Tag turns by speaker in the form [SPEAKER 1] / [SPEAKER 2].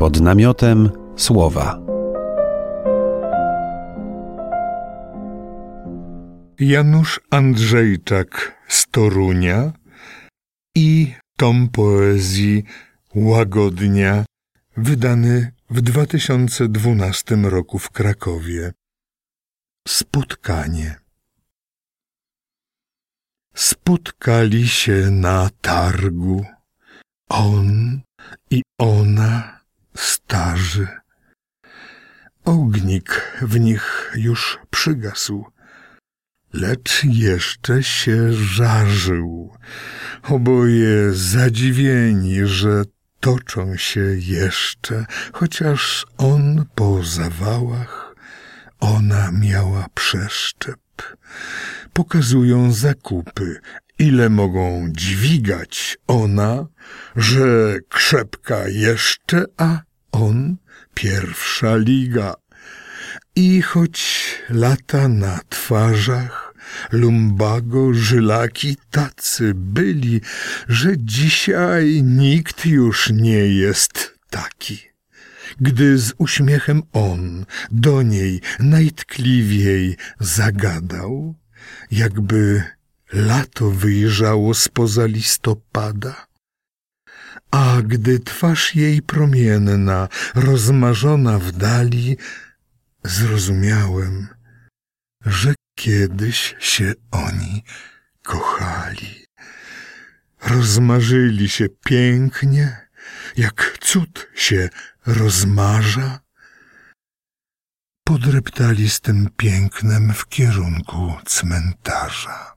[SPEAKER 1] Pod namiotem słowa.
[SPEAKER 2] Janusz Andrzejczak z Torunia i tom poezji Łagodnia, wydany w 2012 roku w Krakowie. Spotkanie. Spotkali się na targu on i ona Ognik w nich już przygasł, lecz jeszcze się żarzył. Oboje zadziwieni, że toczą się jeszcze, chociaż on po zawałach, ona miała przeszczep. Pokazują zakupy, ile mogą dźwigać ona, że krzepka jeszcze, a on pierwsza liga. I choć lata na twarzach, lumbago, żylaki tacy byli, że dzisiaj nikt już nie jest taki. Gdy z uśmiechem on do niej najtkliwiej zagadał, jakby lato wyjrzało spoza listopada. A gdy twarz jej promienna, rozmarzona w dali, zrozumiałem, że kiedyś się oni kochali. Rozmarzyli się pięknie, jak cud się rozmarza. Podreptali z tym pięknem w kierunku cmentarza.